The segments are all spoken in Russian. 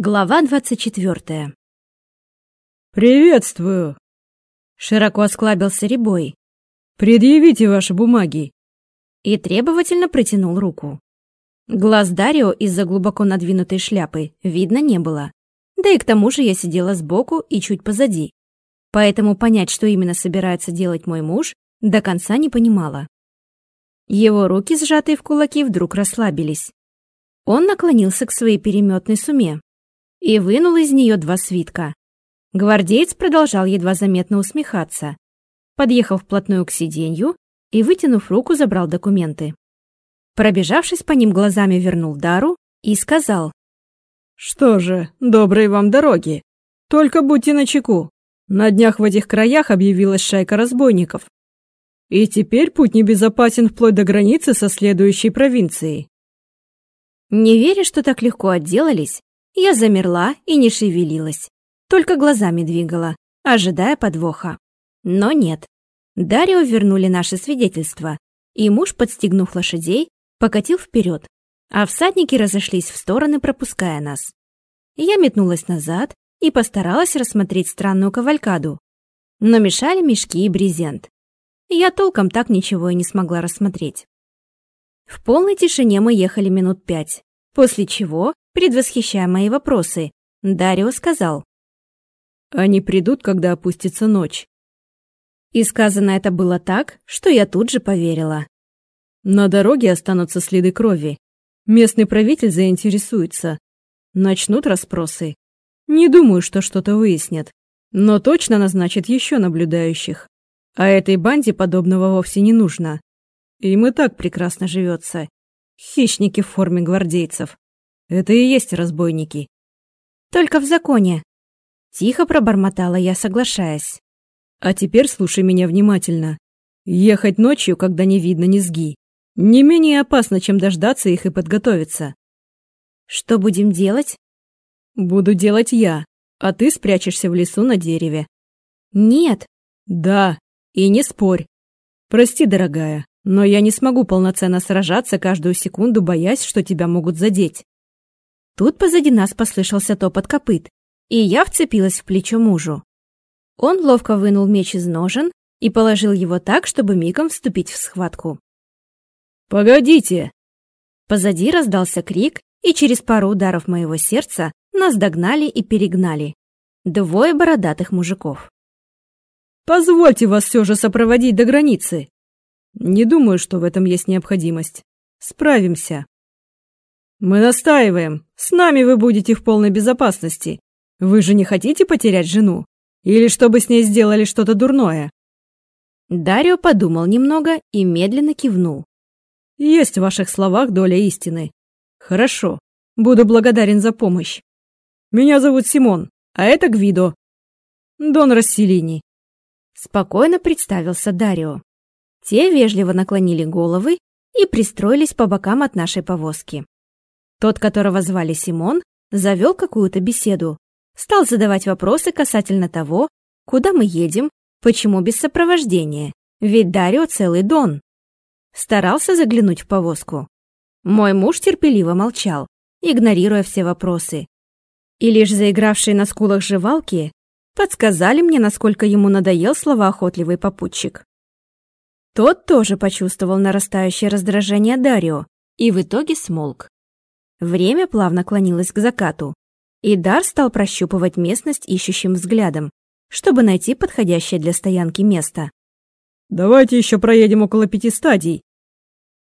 Глава двадцать четвертая. «Приветствую!» Широко осклабился Рябой «Предъявите ваши бумаги!» и требовательно протянул руку. Глаз Дарио из-за глубоко надвинутой шляпы видно не было. Да и к тому же я сидела сбоку и чуть позади. Поэтому понять, что именно собирается делать мой муж, до конца не понимала. Его руки, сжатые в кулаки, вдруг расслабились. Он наклонился к своей переметной суме, и вынул из нее два свитка. Гвардеец продолжал едва заметно усмехаться. Подъехал вплотную к сиденью и, вытянув руку, забрал документы. Пробежавшись по ним глазами, вернул Дару и сказал. «Что же, доброй вам дороги. Только будьте начеку. На днях в этих краях объявилась шайка разбойников. И теперь путь небезопасен вплоть до границы со следующей провинцией». Не веря, что так легко отделались, я замерла и не шевелилась, только глазами двигала, ожидая подвоха. Но нет. Дарио вернули наши свидетельства, и муж, подстегнув лошадей, покатил вперед, а всадники разошлись в стороны, пропуская нас. Я метнулась назад и постаралась рассмотреть странную кавалькаду, но мешали мешки и брезент. Я толком так ничего и не смогла рассмотреть. В полной тишине мы ехали минут пять, после чего предвосхищая мои вопросы, Дарио сказал. «Они придут, когда опустится ночь». И сказано это было так, что я тут же поверила. На дороге останутся следы крови. Местный правитель заинтересуется. Начнут расспросы. Не думаю, что что-то выяснят. Но точно назначат еще наблюдающих. А этой банде подобного вовсе не нужно. Им и так прекрасно живется. Хищники в форме гвардейцев. Это и есть разбойники. Только в законе. Тихо пробормотала я, соглашаясь. А теперь слушай меня внимательно. Ехать ночью, когда не видно низги, не менее опасно, чем дождаться их и подготовиться. Что будем делать? Буду делать я, а ты спрячешься в лесу на дереве. Нет. Да, и не спорь. Прости, дорогая, но я не смогу полноценно сражаться каждую секунду, боясь, что тебя могут задеть. Тут позади нас послышался топот копыт, и я вцепилась в плечо мужу. Он ловко вынул меч из ножен и положил его так, чтобы мигом вступить в схватку. «Погодите!» Позади раздался крик, и через пару ударов моего сердца нас догнали и перегнали. Двое бородатых мужиков. «Позвольте вас все же сопроводить до границы!» «Не думаю, что в этом есть необходимость. Справимся!» «Мы настаиваем. С нами вы будете в полной безопасности. Вы же не хотите потерять жену? Или чтобы с ней сделали что-то дурное?» Дарио подумал немного и медленно кивнул. «Есть в ваших словах доля истины. Хорошо. Буду благодарен за помощь. Меня зовут Симон, а это Гвидо. Дон Расселини». Спокойно представился Дарио. Те вежливо наклонили головы и пристроились по бокам от нашей повозки. Тот, которого звали Симон, завел какую-то беседу, стал задавать вопросы касательно того, куда мы едем, почему без сопровождения, ведь Дарио целый дон. Старался заглянуть в повозку. Мой муж терпеливо молчал, игнорируя все вопросы. И лишь заигравшие на скулах жевалки подсказали мне, насколько ему надоел словоохотливый попутчик. Тот тоже почувствовал нарастающее раздражение Дарио и в итоге смолк. Время плавно клонилось к закату, и Дар стал прощупывать местность ищущим взглядом, чтобы найти подходящее для стоянки место. «Давайте еще проедем около пяти стадий».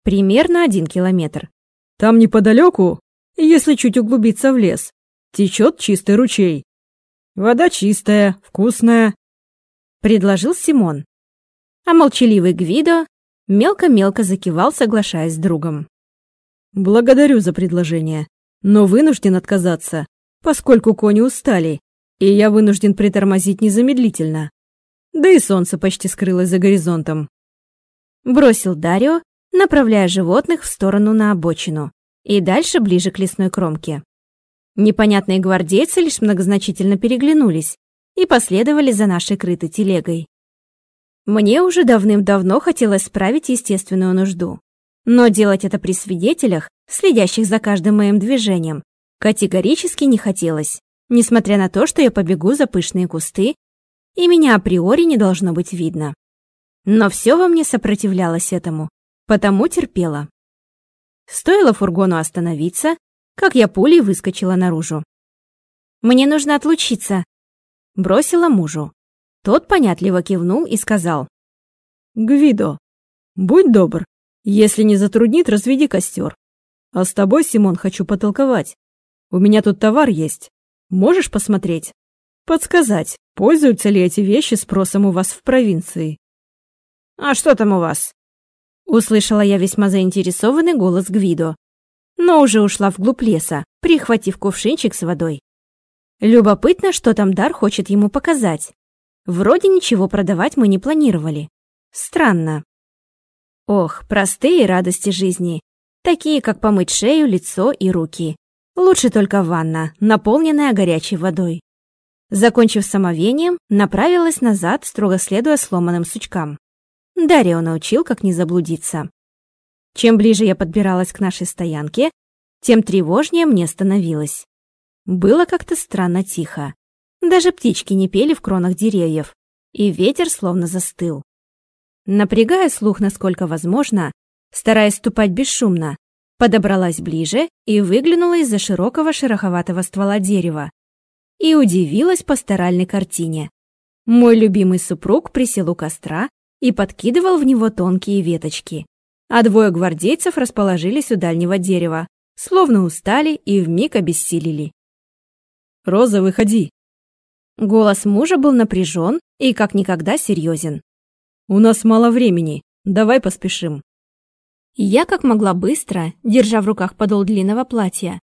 Примерно один километр. «Там неподалеку, если чуть углубиться в лес, течет чистый ручей. Вода чистая, вкусная», — предложил Симон. А молчаливый Гвидо мелко-мелко закивал, соглашаясь с другом. Благодарю за предложение, но вынужден отказаться, поскольку кони устали, и я вынужден притормозить незамедлительно. Да и солнце почти скрылось за горизонтом. Бросил Дарио, направляя животных в сторону на обочину и дальше ближе к лесной кромке. Непонятные гвардейцы лишь многозначительно переглянулись и последовали за нашей крытой телегой. Мне уже давным-давно хотелось справить естественную нужду. Но делать это при свидетелях, следящих за каждым моим движением, Категорически не хотелось, несмотря на то, что я побегу за пышные кусты, и меня априори не должно быть видно. Но все во мне сопротивлялось этому, потому терпела. Стоило фургону остановиться, как я пулей выскочила наружу. «Мне нужно отлучиться», — бросила мужу. Тот понятливо кивнул и сказал. «Гвидо, будь добр, если не затруднит, разведи костер. А с тобой, Симон, хочу потолковать. У меня тут товар есть. Можешь посмотреть? Подсказать, пользуются ли эти вещи спросом у вас в провинции?» «А что там у вас?» Услышала я весьма заинтересованный голос Гвидо, но уже ушла вглубь леса, прихватив кувшинчик с водой. Любопытно, что там Дар хочет ему показать. Вроде ничего продавать мы не планировали. Странно. Ох, простые радости жизни, такие как помыть шею, лицо и руки. Лучше только ванна, наполненная горячей водой. Закончив самовением, направилась назад, строго следуя сломанным сучкам. Дарио научил, как не заблудиться. Чем ближе я подбиралась к нашей стоянке, тем тревожнее мне становилось. Было как-то странно тихо. Даже птички не пели в кронах деревьев, и ветер словно застыл. Напрягая слух насколько возможно, стараясь ступать бесшумно, подобралась ближе и выглянула из-за широкого шероховатого ствола дерева. И удивилась пасторальной картине. Мой любимый супруг присел у костра и подкидывал в него тонкие веточки. А двое гвардейцев расположились у дальнего дерева, словно устали и вмиг обессилели. «Роза, выходи!» Голос мужа был напряжен и как никогда серьезен. «У нас мало времени. Давай поспешим». Я как могла быстро, держа в руках подол длинного платья,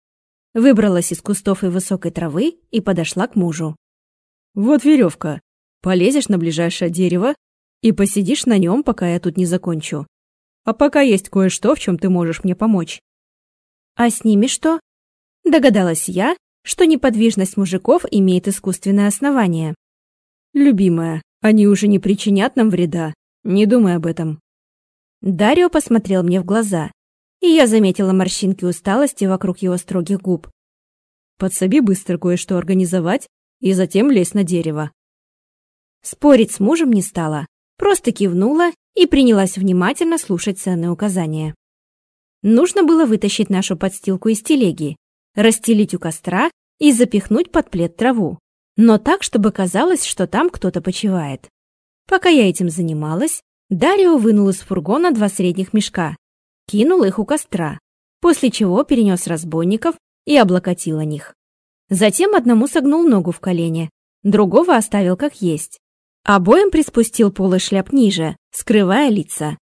выбралась из кустов и высокой травы и подошла к мужу. «Вот веревка. Полезешь на ближайшее дерево и посидишь на нем, пока я тут не закончу. А пока есть кое-что, в чем ты можешь мне помочь». «А с ними что?» Догадалась я, что неподвижность мужиков имеет искусственное основание. «Любимая, они уже не причинят нам вреда. Не думай об этом». Дарио посмотрел мне в глаза, и я заметила морщинки усталости вокруг его строгих губ. «Подсоби быстро кое-что организовать и затем лезь на дерево». Спорить с мужем не стала, просто кивнула и принялась внимательно слушать ценные указания. Нужно было вытащить нашу подстилку из телеги, расстелить у костра и запихнуть под плед траву, но так, чтобы казалось, что там кто-то почивает. Пока я этим занималась, Дарио вынул из фургона два средних мешка, кинул их у костра, после чего перенес разбойников и облокотил о них. Затем одному согнул ногу в колене, другого оставил как есть. Обоим приспустил полы шляп ниже, скрывая лица.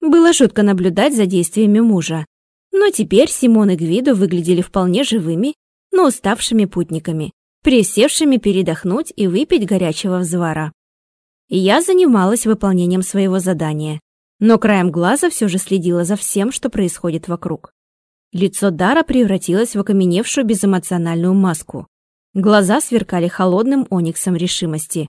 Было жутко наблюдать за действиями мужа, но теперь Симон и Гвидо выглядели вполне живыми, но уставшими путниками, присевшими передохнуть и выпить горячего взвара. Я занималась выполнением своего задания, но краем глаза все же следила за всем, что происходит вокруг. Лицо Дара превратилось в окаменевшую безэмоциональную маску. Глаза сверкали холодным ониксом решимости.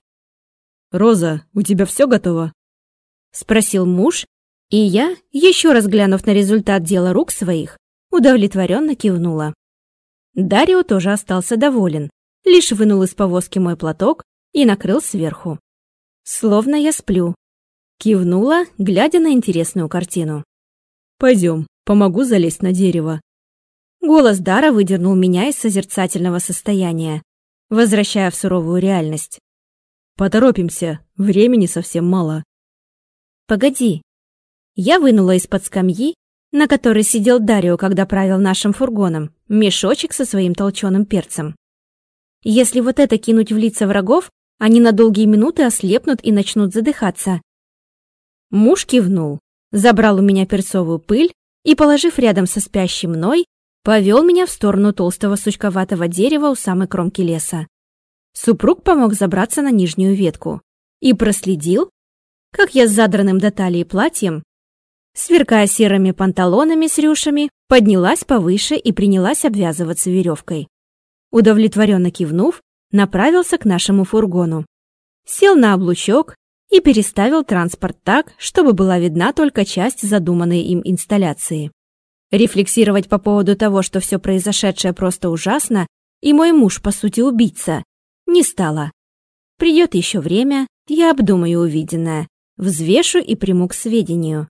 «Роза, у тебя все готово?» — спросил муж, и я, еще раз глянув на результат дела рук своих, удовлетворенно кивнула. Дарио тоже остался доволен, лишь вынул из повозки мой платок и накрыл сверху. Словно я сплю. Кивнула, глядя на интересную картину. «Пойдем, помогу залезть на дерево». Голос Дара выдернул меня из созерцательного состояния, возвращая в суровую реальность. «Поторопимся, времени совсем мало». «Погоди, я вынула из-под скамьи, на которой сидел Дарио, когда правил нашим фургоном, мешочек со своим толченым перцем. Если вот это кинуть в лица врагов, они на долгие минуты ослепнут и начнут задыхаться. Муж кивнул, забрал у меня перцовую пыль и, положив рядом со спящей мной, повел меня в сторону толстого сучковатого дерева у самой кромки леса. Супруг помог забраться на нижнюю ветку и проследил, как я с задранным до талии платьем сверкая серыми панталонами с рюшами, поднялась повыше и принялась обвязываться веревкой. Удовлетворенно кивнув, направился к нашему фургону. Сел на облучок и переставил транспорт так, чтобы была видна только часть задуманной им инсталляции. Рефлексировать по поводу того, что все произошедшее просто ужасно, и мой муж, по сути, убийца, не стала. Придет еще время, я обдумаю увиденное, взвешу и приму к сведению.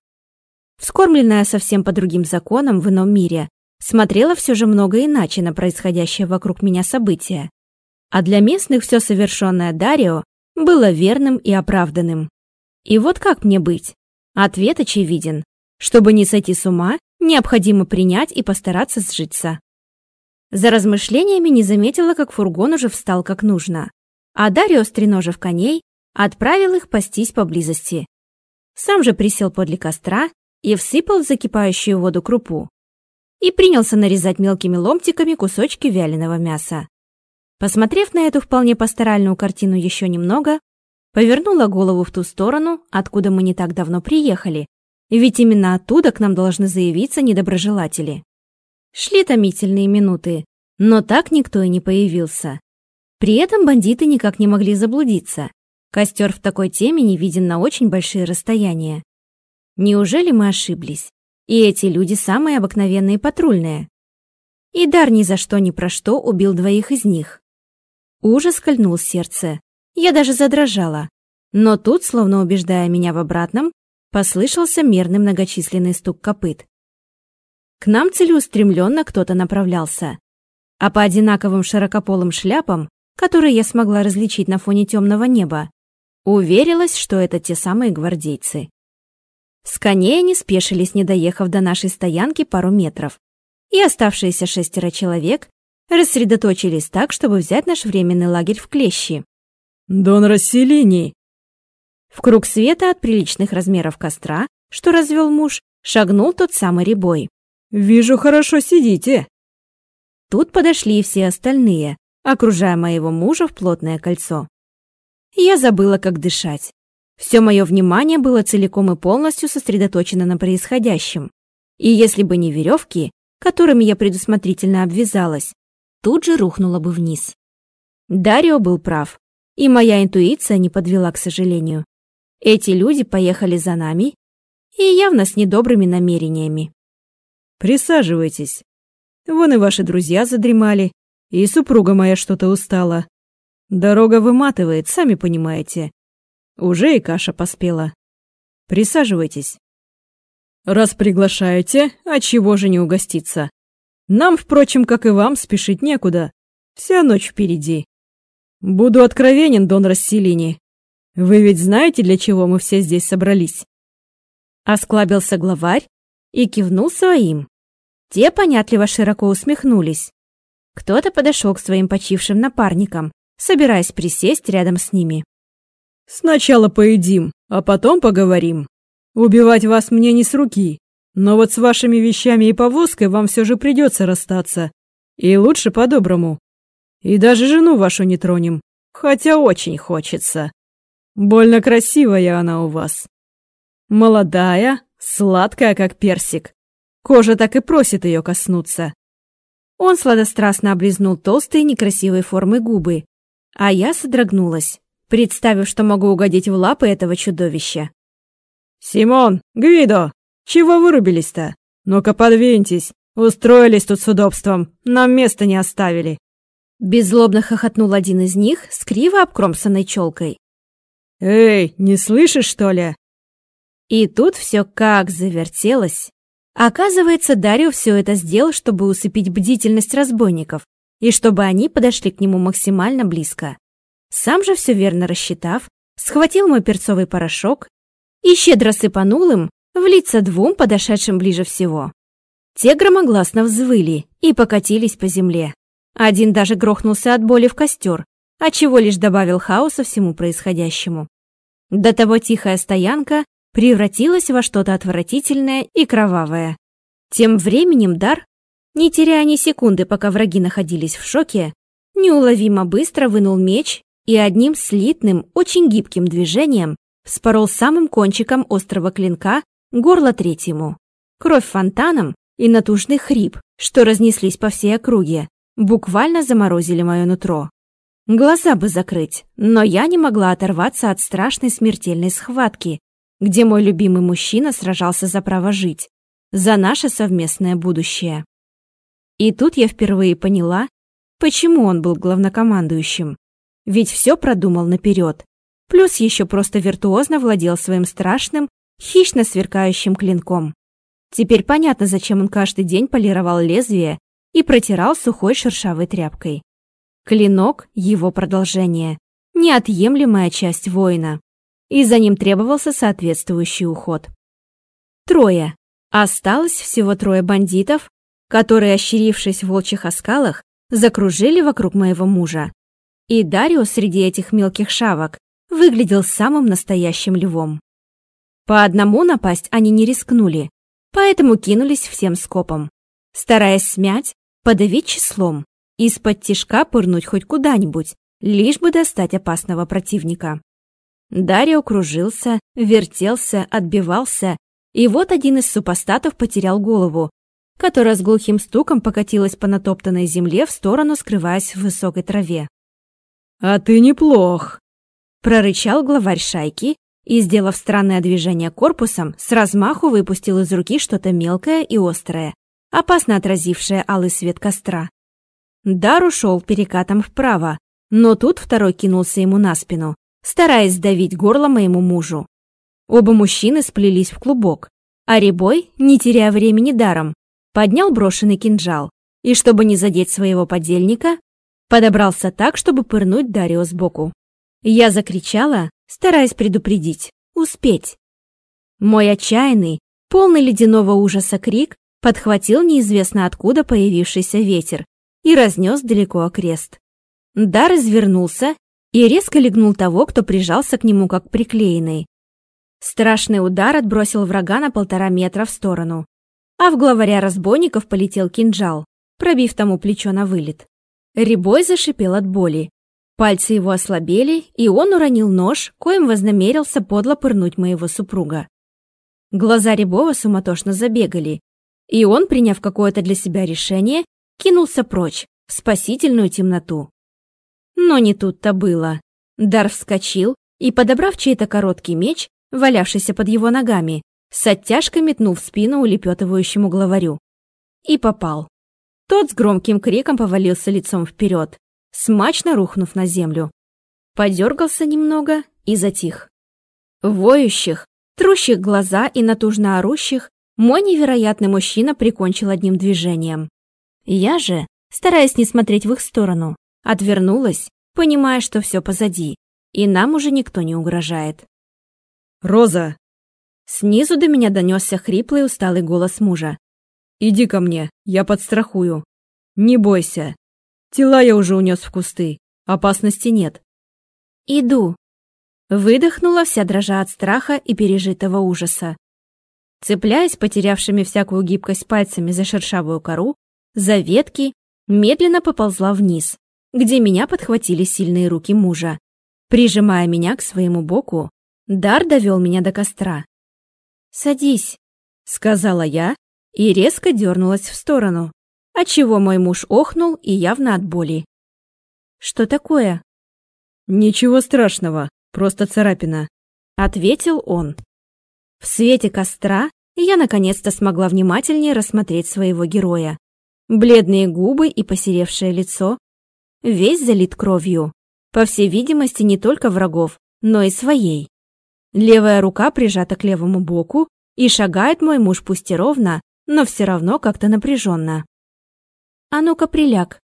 Вскормленная совсем по другим законам в ином мире, смотрела все же много иначе на происходящее вокруг меня события. А для местных все совершенное Дарио было верным и оправданным. И вот как мне быть? Ответ очевиден. Чтобы не сойти с ума, необходимо принять и постараться сжиться. За размышлениями не заметила, как фургон уже встал как нужно, а Дарио, стреножив коней, отправил их пастись поблизости. Сам же присел подле костра и всыпал в закипающую воду крупу и принялся нарезать мелкими ломтиками кусочки вяленого мяса. Посмотрев на эту вполне пасторальную картину еще немного, повернула голову в ту сторону, откуда мы не так давно приехали, ведь именно оттуда к нам должны заявиться недоброжелатели. Шли томительные минуты, но так никто и не появился. При этом бандиты никак не могли заблудиться. Костер в такой теме не виден на очень большие расстояния. Неужели мы ошиблись? И эти люди самые обыкновенные патрульные. И Дар ни за что ни про что убил двоих из них. Ужас кольнул сердце. Я даже задрожала. Но тут, словно убеждая меня в обратном, послышался мерный многочисленный стук копыт. К нам целеустремленно кто-то направлялся. А по одинаковым широкополым шляпам, которые я смогла различить на фоне темного неба, уверилась, что это те самые гвардейцы. С коней они спешились, не доехав до нашей стоянки пару метров, и оставшиеся шестеро человек рассредоточились так, чтобы взять наш временный лагерь в клещи. «Дон Расселини!» В круг света от приличных размеров костра, что развел муж, шагнул тот самый ребой. «Вижу, хорошо сидите». Тут подошли и все остальные, окружая моего мужа в плотное кольцо. Я забыла, как дышать. Все мое внимание было целиком и полностью сосредоточено на происходящем. И если бы не веревки, которыми я предусмотрительно обвязалась, тут же рухнула бы вниз. Дарио был прав, и моя интуиция не подвела, к сожалению. Эти люди поехали за нами и явно с недобрыми намерениями. Присаживайтесь. Вон и ваши друзья задремали, и супруга моя что-то устала. Дорога выматывает, сами понимаете. Уже и каша поспела. Присаживайтесь. Раз приглашаете, а чего же не угоститься? Нам, впрочем, как и вам, спешить некуда. Вся ночь впереди. Буду откровенен, Дон Расселини. Вы ведь знаете, для чего мы все здесь собрались?» Осклабился главарь и кивнул своим. Те понятливо широко усмехнулись. Кто-то подошел к своим почившим напарникам, собираясь присесть рядом с ними. «Сначала поедим, а потом поговорим. Убивать вас мне не с руки, но вот с вашими вещами и повозкой вам все же придется расстаться. И лучше по-доброму. И даже жену вашу не тронем, хотя очень хочется». Больно красивая она у вас. Молодая, сладкая, как персик. Кожа так и просит ее коснуться. Он сладострастно облизнул толстые некрасивой формы губы, а я содрогнулась, представив, что могу угодить в лапы этого чудовища. «Симон, Гвидо, чего вырубились-то? Ну-ка подвиньтесь, устроились тут с удобством, нам места не оставили». Беззлобно хохотнул один из них с криво обкромсанной челкой. «Эй, не слышишь, что ли?» И тут все как завертелось. Оказывается, Дарио все это сделал, чтобы усыпить бдительность разбойников и чтобы они подошли к нему максимально близко. Сам же все верно рассчитав, схватил мой перцовый порошок и щедро сыпанул им в лица двум подошедшим ближе всего. Те громогласно взвыли и покатились по земле. Один даже грохнулся от боли в костер, отчего лишь добавил хаоса всему происходящему. До того тихая стоянка превратилась во что-то отвратительное и кровавое. Тем временем Дар, не теряя ни секунды, пока враги находились в шоке, неуловимо быстро вынул меч и одним слитным, очень гибким движением вспорол самым кончиком острого клинка горло третьему. Кровь фонтаном и натужный хрип, что разнеслись по всей округе, буквально заморозили мое нутро. Глаза бы закрыть, но я не могла оторваться от страшной смертельной схватки, где мой любимый мужчина сражался за право жить. за наше совместное будущее. И тут я впервые поняла, почему он был главнокомандующим. Ведь все продумал наперед. Плюс еще просто виртуозно владел своим страшным, хищно сверкающим клинком. Теперь понятно, зачем он каждый день полировал лезвие и протирал сухой шершавой тряпкой. Клинок — его продолжение, неотъемлемая часть воина, и за ним требовался соответствующий уход. Трое. Осталось всего трое бандитов, которые, ощерившись в волчьих оскалах, закружили вокруг моего мужа. И Дарио среди этих мелких шавок выглядел самым настоящим львом. По одному напасть они не рискнули, поэтому кинулись всем скопом, стараясь смять, подавить числом, из-под тишка пырнуть хоть куда-нибудь, лишь бы достать опасного противника. Дарио кружился, вертелся, отбивался, и вот один из супостатов потерял голову, которая с глухим стуком покатилась по натоптанной земле в сторону, скрываясь в высокой траве. «А ты неплох!» — прорычал главарь шайки и, сделав странное движение корпусом, с размаху выпустил из руки что-то мелкое и острое, опасно отразившее алый свет костра. Дар ушел перекатом вправо, но тут второй кинулся ему на спину, стараясь сдавить горло моему мужу. Оба мужчины сплелись в клубок, а Рябой, не теряя времени даром, поднял брошенный кинжал и, чтобы не задеть своего подельника, подобрался так, чтобы пырнуть Дарио сбоку. Я закричала, стараясь предупредить, успеть. Мой отчаянный, полный ледяного ужаса крик подхватил неизвестно откуда появившийся ветер и разнес далеко окрест. Дар извернулся и резко легнул того, кто прижался к нему как приклеенный. Страшный удар отбросил врага на полтора метра в сторону, а в главаря разбойников полетел кинжал, пробив тому плечо на вылет. Рябой зашипел от боли. Пальцы его ослабели, и он уронил нож, коим вознамерился подло пырнуть моего супруга. Глаза Рябова суматошно забегали, и он, приняв какое-то для себя решение, кинулся прочь, в спасительную темноту. Но не тут-то было. Дар вскочил и, подобрав чей-то короткий меч, валявшийся под его ногами, с оттяжкой метнул в спину улепетывающему главарю. И попал. Тот с громким криком повалился лицом вперед, смачно рухнув на землю. Подергался немного и затих. Воющих, трущих глаза и натужно орущих, мой невероятный мужчина прикончил одним движением. Я же, стараясь не смотреть в их сторону, отвернулась, понимая, что все позади, и нам уже никто не угрожает. «Роза!» Снизу до меня донесся хриплый усталый голос мужа. «Иди ко мне, я подстрахую. Не бойся. Тела я уже унес в кусты, опасности нет». «Иду». Выдохнула вся дрожа от страха и пережитого ужаса. Цепляясь потерявшими всякую гибкость пальцами за шершавую кору, за ветки, медленно поползла вниз, где меня подхватили сильные руки мужа. Прижимая меня к своему боку, Дар довел меня до костра. «Садись», — сказала я и резко дернулась в сторону, отчего мой муж охнул и явно от боли. «Что такое?» «Ничего страшного, просто царапина», — ответил он. В свете костра я наконец-то смогла внимательнее рассмотреть своего героя. Бледные губы и посеревшее лицо. Весь залит кровью. По всей видимости, не только врагов, но и своей. Левая рука прижата к левому боку, и шагает мой муж пусть и ровно, но все равно как-то напряженно. А ну-ка, приляг.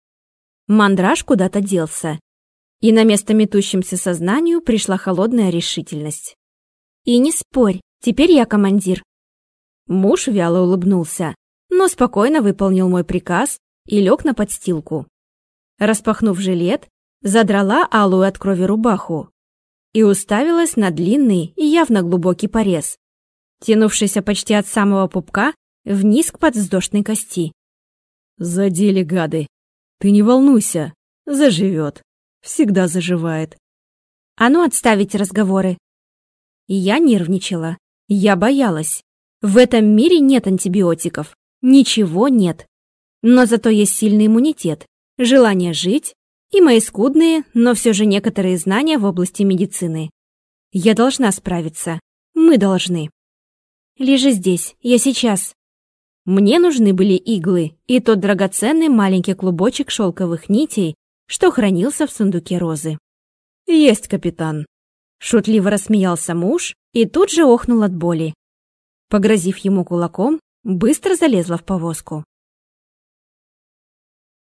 Мандраж куда-то делся, и на место метущимся сознанию пришла холодная решительность. И не спорь, теперь я командир. Муж вяло улыбнулся, но спокойно выполнил мой приказ и лег на подстилку. Распахнув жилет, задрала алую от крови рубаху, и уставилась на длинный и явно глубокий порез, тянувшийся почти от самого пупка вниз к подвздошной кости. «Задели, гады! Ты не волнуйся, заживет, всегда заживает». «А ну отставить разговоры!» Я нервничала, я боялась. В этом мире нет антибиотиков, ничего нет. Но зато есть сильный иммунитет, желание жить и мои скудные, но все же некоторые знания в области медицины. Я должна справиться. Мы должны. Лежи здесь, я сейчас. Мне нужны были иглы и тот драгоценный маленький клубочек шелковых нитей, что хранился в сундуке розы. «Есть, капитан!» Шутливо рассмеялся муж и тут же охнул от боли. Погрозив ему кулаком, быстро залезла в повозку.